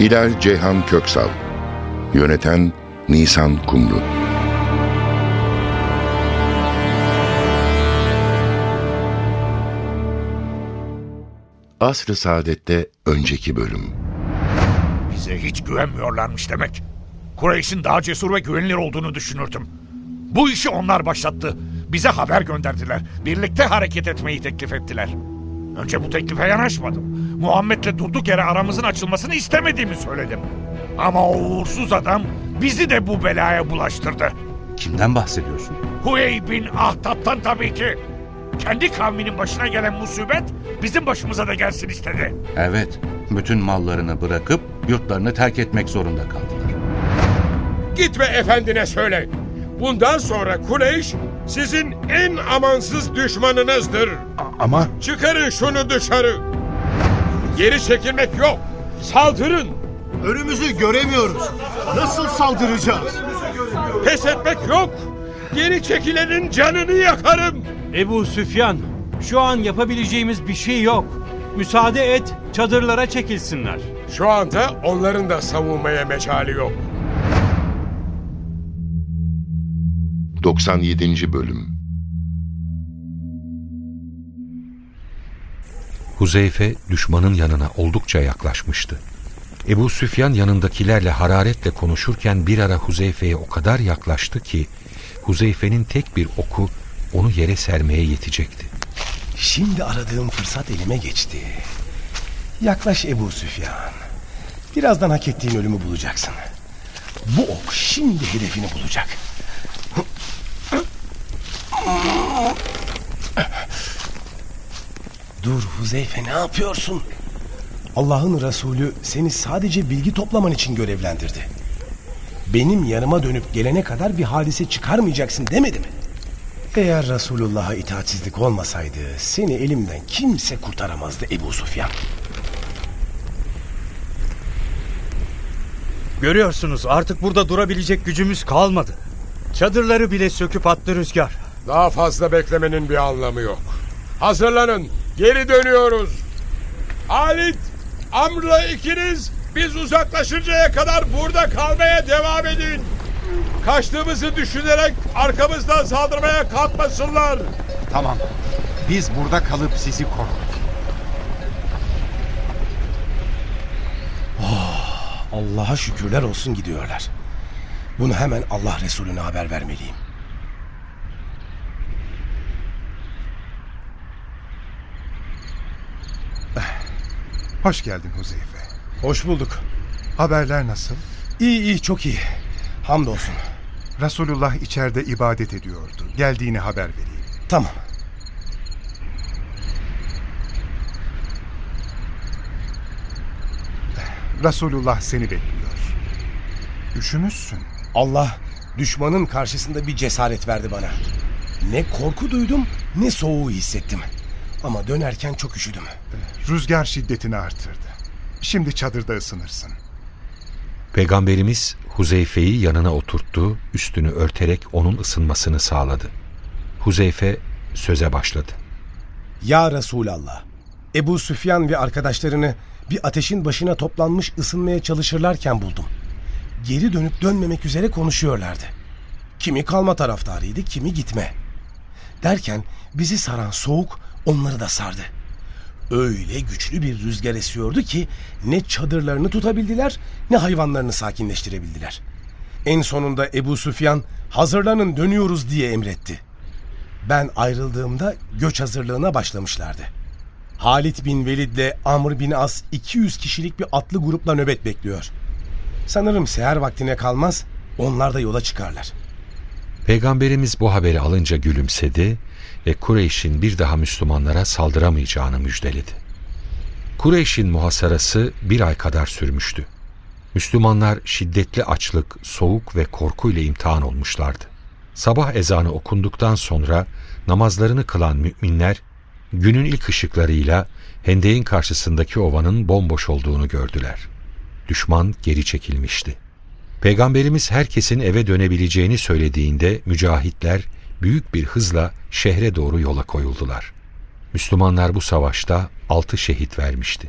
Hilal Ceyhan Köksal Yöneten Nisan Kumru Asr-ı Saadet'te önceki bölüm Bize hiç güvenmiyorlarmış demek. Kureyş'in daha cesur ve güvenilir olduğunu düşünürdüm. Bu işi onlar başlattı. Bize haber gönderdiler. Birlikte hareket etmeyi teklif ettiler. Önce bu teklife yanaşmadım. Muhammed'le durduk yere aramızın açılmasını istemediğimi söyledim. Ama o uğursuz adam bizi de bu belaya bulaştırdı. Kimden bahsediyorsun? Huyey bin Ahtab'tan tabii ki. Kendi kavminin başına gelen musibet bizim başımıza da gelsin istedi. Evet, bütün mallarını bırakıp yurtlarını terk etmek zorunda kaldılar. Git ve efendine söyle. Bundan sonra Kureyş sizin en amansız düşmanınızdır. Ama Çıkarın şunu dışarı. Geri çekilmek yok. Saldırın. önümüzü göremiyoruz. Nasıl saldıracağız? Pes etmek yok. Geri çekilenin canını yakarım. Ebu Süfyan, şu an yapabileceğimiz bir şey yok. Müsaade et, çadırlara çekilsinler. Şu anda onların da savunmaya mecali yok. 97. Bölüm Huzeyfe düşmanın yanına oldukça yaklaşmıştı. Ebu Süfyan yanındakilerle hararetle konuşurken bir ara Huzeyfe'ye o kadar yaklaştı ki Huzeyfe'nin tek bir oku onu yere sermeye yetecekti. Şimdi aradığım fırsat elime geçti. Yaklaş Ebu Süfyan. Birazdan hak ettiğin ölümü bulacaksın. Bu ok şimdi hedefini bulacak. Dur Huzeyfe ne yapıyorsun? Allah'ın Resulü seni sadece bilgi toplaman için görevlendirdi. Benim yanıma dönüp gelene kadar bir hadise çıkarmayacaksın demedi mi? Eğer Resulullah'a itaatsizlik olmasaydı seni elimden kimse kurtaramazdı Ebu Sufyan. Görüyorsunuz artık burada durabilecek gücümüz kalmadı. Çadırları bile söküp attı rüzgar. Daha fazla beklemenin bir anlamı yok. Hazırlanın. Geri dönüyoruz. Halit, Amr'la ikiniz biz uzaklaşıncaya kadar burada kalmaya devam edin. Kaçtığımızı düşünerek arkamızdan saldırmaya kalkmasınlar. Tamam. Biz burada kalıp sizi koruruz. Allah'a şükürler olsun gidiyorlar. Bunu hemen Allah Resulüne haber vermeliyim. Hoş geldin Huzeyfe. Hoş bulduk. Haberler nasıl? İyi iyi çok iyi. Hamdolsun. Resulullah içeride ibadet ediyordu. Geldiğini haber vereyim. Tamam. Resulullah seni bekliyor. Üşümüşsün. Allah düşmanın karşısında bir cesaret verdi bana. Ne korku duydum ne soğuğu hissettim. Ama dönerken çok üşüdüm. Rüzgar şiddetini artırdı. Şimdi çadırda ısınırsın. Peygamberimiz Huzeyfe'yi yanına oturttu, üstünü örterek onun ısınmasını sağladı. Huzeyfe söze başladı. Ya Resulallah. Ebu Süfyan ve arkadaşlarını bir ateşin başına toplanmış ısınmaya çalışırlarken buldum. Geri dönüp dönmemek üzere konuşuyorlardı. Kimi kalma taraftarıydı, kimi gitme. Derken bizi saran soğuk onları da sardı. Öyle güçlü bir rüzgar esiyordu ki ne çadırlarını tutabildiler ne hayvanlarını sakinleştirebildiler. En sonunda Ebu Süfyan hazırlanın dönüyoruz diye emretti. Ben ayrıldığımda göç hazırlığına başlamışlardı. Halit bin Velid ile Amr bin As 200 kişilik bir atlı grupla nöbet bekliyor. Sanırım seher vaktine kalmaz onlar da yola çıkarlar. Peygamberimiz bu haberi alınca gülümsedi ve Kureyş'in bir daha Müslümanlara saldıramayacağını müjdeledi. Kureyş'in muhasarası bir ay kadar sürmüştü. Müslümanlar şiddetli açlık, soğuk ve korkuyla imtihan olmuşlardı. Sabah ezanı okunduktan sonra namazlarını kılan müminler günün ilk ışıklarıyla hendeğin karşısındaki ovanın bomboş olduğunu gördüler. Düşman geri çekilmişti. Peygamberimiz herkesin eve dönebileceğini söylediğinde mücahitler büyük bir hızla şehre doğru yola koyuldular. Müslümanlar bu savaşta altı şehit vermişti.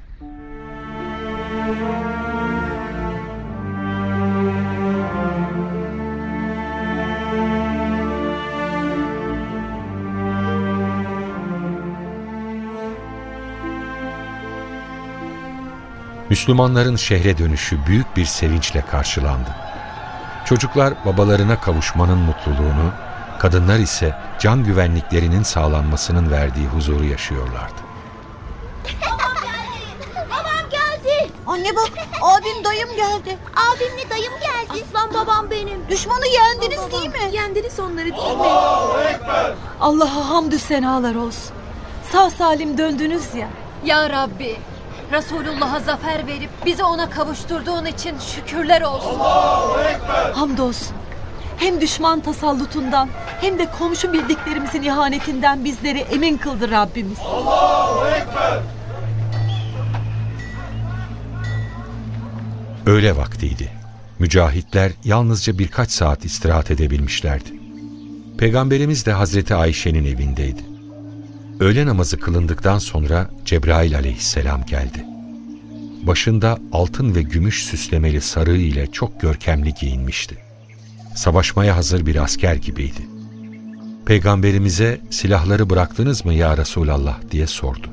Müslümanların şehre dönüşü büyük bir sevinçle karşılandı. Çocuklar babalarına kavuşmanın mutluluğunu, kadınlar ise can güvenliklerinin sağlanmasının verdiği huzuru yaşıyorlardı. Babam geldi. Anne bak abim dayım geldi. Abimle dayım geldi. Aslan babam benim. Düşmanı yendiniz değil mi? Yendiniz onları değil mi? Allah'a hamdü senalar olsun. Sağ salim döndünüz ya. Ya Rabbi, Resulullah'a zafer verip bizi ona kavuşturduğun için şükürler olsun. Hamdolsun. Hem düşman tasallutundan hem de komşu bildiklerimizin ihanetinden bizleri emin kıldı Rabbimiz. Öğle vaktiydi. Mücahitler yalnızca birkaç saat istirahat edebilmişlerdi. Peygamberimiz de Hazreti Ayşe'nin evindeydi. Öğle namazı kılındıktan sonra Cebrail aleyhisselam geldi. Başında altın ve gümüş süslemeli sarığı ile çok görkemli giyinmişti. Savaşmaya hazır bir asker gibiydi. Peygamberimize silahları bıraktınız mı ya Resulallah diye sordu.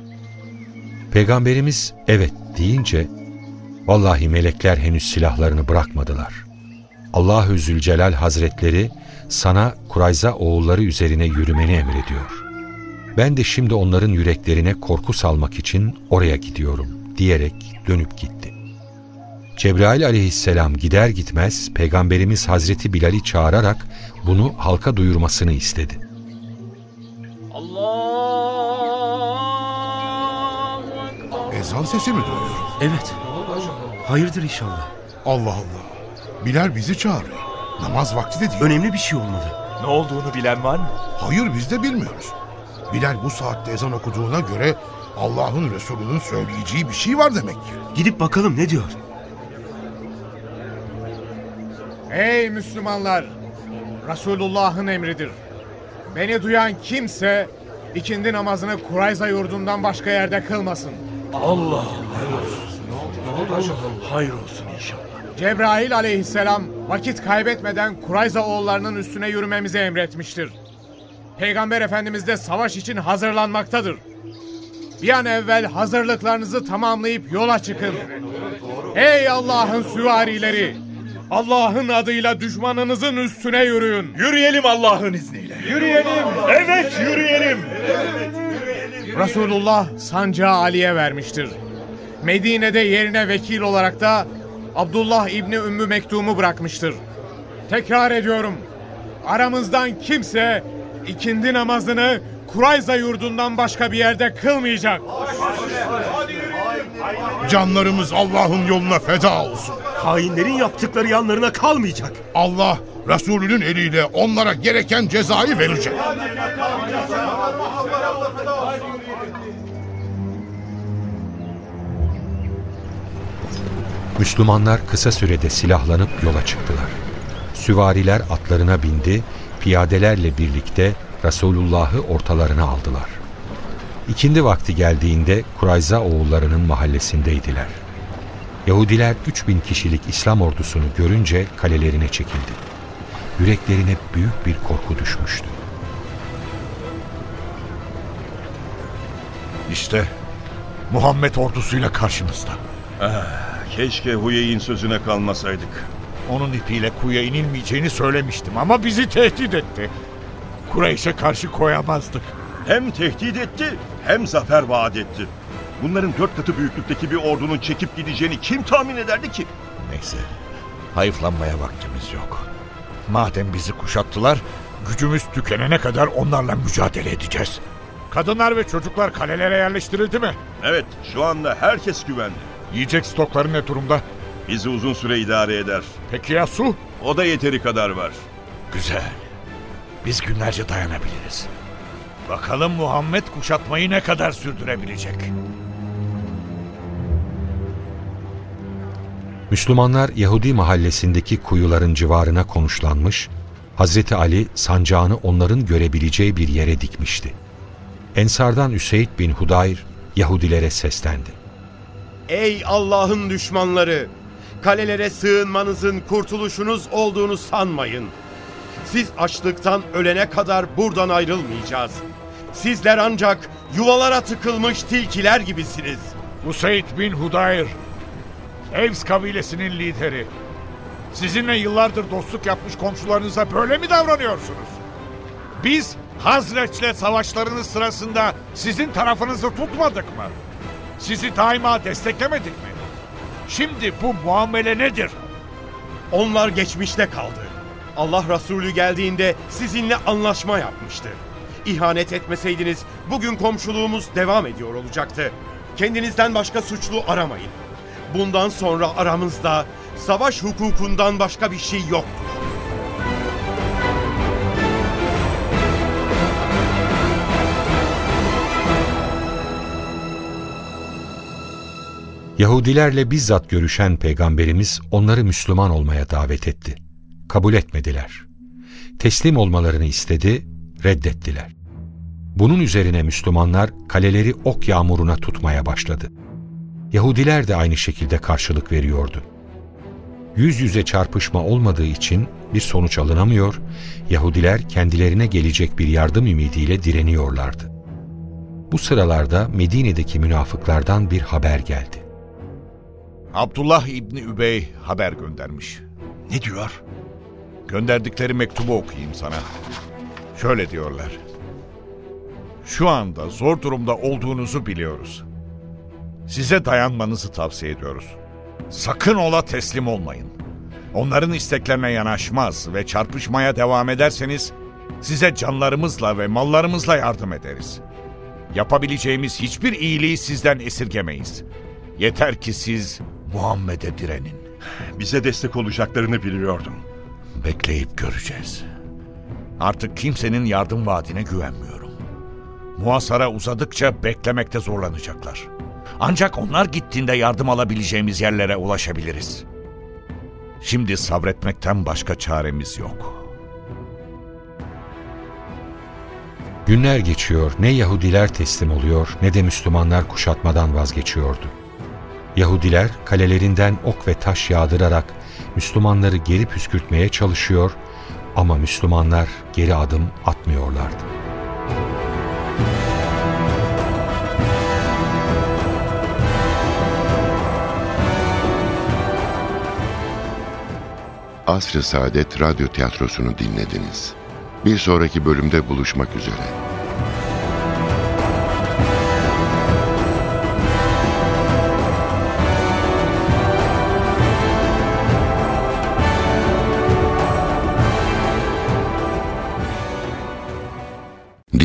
Peygamberimiz evet deyince vallahi melekler henüz silahlarını bırakmadılar. Allahü Zülcelal Hazretleri sana Kurayza oğulları üzerine yürümeni emrediyor. Ben de şimdi onların yüreklerine korku salmak için oraya gidiyorum diyerek dönüp gitti. Cebrail aleyhisselam gider gitmez Peygamberimiz Hazreti Bilal'i çağırarak bunu halka duyurmasını istedi. Ezan sesi mi duyuyorum? Evet. Hayırdır inşallah. Allah Allah. Bilal bizi çağırıyor. Namaz vakti de değil. Önemli bir şey olmalı. Ne olduğunu bilen var mı? Hayır biz de bilmiyoruz. Bilal bu saatte ezan okuduğuna göre Allah'ın Resulü'nün söyleyeceği bir şey var demek ki. Gidip bakalım ne diyor. Ey Müslümanlar! Resulullah'ın emridir. Beni duyan kimse ikindi namazını Kurayza yurdundan başka yerde kılmasın. Allah hayır olsun inşallah. Cebrail aleyhisselam vakit kaybetmeden Kurayza oğullarının üstüne yürümemizi emretmiştir. Peygamber Efendimiz de savaş için hazırlanmaktadır. Bir an evvel hazırlıklarınızı tamamlayıp yola çıkın. Ey Allah'ın süvarileri! Allah'ın adıyla düşmanınızın üstüne yürüyün. Yürüyelim Allah'ın izniyle. Yürüyelim. Evet yürüyelim. Resulullah sancağı Ali'ye vermiştir. Medine'de yerine vekil olarak da Abdullah İbni Ümmü Mektum'u bırakmıştır. Tekrar ediyorum. Aramızdan kimse ikindi namazını Kurayza yurdundan başka bir yerde kılmayacak. Canlarımız Allah'ın yoluna feda olsun. Hainlerin yaptıkları yanlarına kalmayacak. Allah Resulünün eliyle onlara gereken cezayı verecek. Müslümanlar kısa sürede silahlanıp yola çıktılar. Süvariler atlarına bindi, piyadelerle birlikte Resulullah'ı ortalarına aldılar. İkindi vakti geldiğinde Kurayza oğullarının mahallesindeydiler. Yahudiler 3000 kişilik İslam ordusunu görünce kalelerine çekildi. Yüreklerine büyük bir korku düşmüştü. İşte Muhammed ordusuyla karşımızda. Ah, keşke Huyey'in sözüne kalmasaydık. Onun ipiyle kuyuya inilmeyeceğini söylemiştim ama bizi tehdit etti. Kureyş'e karşı koyamazdık. Hem tehdit etti hem zafer vaat etti. Bunların dört katı büyüklükteki bir ordunun çekip gideceğini kim tahmin ederdi ki? Neyse, hayıflanmaya vaktimiz yok. Madem bizi kuşattılar, gücümüz tükenene kadar onlarla mücadele edeceğiz. Kadınlar ve çocuklar kalelere yerleştirildi mi? Evet, şu anda herkes güvende. Yiyecek stokları ne durumda? Bizi uzun süre idare eder. Peki ya su? O da yeteri kadar var. Güzel. Biz günlerce dayanabiliriz. Bakalım Muhammed kuşatmayı ne kadar sürdürebilecek? Müslümanlar Yahudi mahallesindeki kuyuların civarına konuşlanmış, Hazreti Ali sancağını onların görebileceği bir yere dikmişti. Ensardan Üseyd bin Hudayr Yahudilere seslendi. Ey Allah'ın düşmanları! Kalelere sığınmanızın kurtuluşunuz olduğunu sanmayın. Siz açlıktan ölene kadar buradan ayrılmayacağız. Sizler ancak yuvalara tıkılmış tilkiler gibisiniz. Useyd bin Hudayr, Evs kabilesinin lideri. Sizinle yıllardır dostluk yapmış komşularınıza böyle mi davranıyorsunuz? Biz Hazreç'le savaşlarınız sırasında sizin tarafınızı tutmadık mı? Sizi daima desteklemedik mi? Şimdi bu muamele nedir? Onlar geçmişte kaldı. Allah Resulü geldiğinde sizinle anlaşma yapmıştı. İhanet etmeseydiniz bugün komşuluğumuz devam ediyor olacaktı. Kendinizden başka suçlu aramayın. Bundan sonra aramızda savaş hukukundan başka bir şey yoktur. Yahudilerle bizzat görüşen peygamberimiz onları Müslüman olmaya davet etti. Kabul etmediler. Teslim olmalarını istedi, reddettiler. Bunun üzerine Müslümanlar kaleleri ok yağmuruna tutmaya başladı. Yahudiler de aynı şekilde karşılık veriyordu. Yüz yüze çarpışma olmadığı için bir sonuç alınamıyor, Yahudiler kendilerine gelecek bir yardım ümidiyle direniyorlardı. Bu sıralarda Medine'deki münafıklardan bir haber geldi. Abdullah İbni Übey haber göndermiş. Ne diyor? Gönderdikleri mektubu okuyayım sana. Şöyle diyorlar. Şu anda zor durumda olduğunuzu biliyoruz. Size dayanmanızı tavsiye ediyoruz. Sakın ola teslim olmayın. Onların isteklerine yanaşmaz ve çarpışmaya devam ederseniz size canlarımızla ve mallarımızla yardım ederiz. Yapabileceğimiz hiçbir iyiliği sizden esirgemeyiz. Yeter ki siz Muhammed'e direnin. Bize destek olacaklarını biliyordum. Bekleyip göreceğiz. Artık kimsenin yardım vaadine güvenmiyorum. Muhasara uzadıkça beklemekte zorlanacaklar. Ancak onlar gittiğinde yardım alabileceğimiz yerlere ulaşabiliriz. Şimdi sabretmekten başka çaremiz yok. Günler geçiyor, ne Yahudiler teslim oluyor ne de Müslümanlar kuşatmadan vazgeçiyordu. Yahudiler kalelerinden ok ve taş yağdırarak Müslümanları geri püskürtmeye çalışıyor ama Müslümanlar geri adım atmıyorlardı. Asr-ı Saadet Radyo Tiyatrosu'nu dinlediniz. Bir sonraki bölümde buluşmak üzere.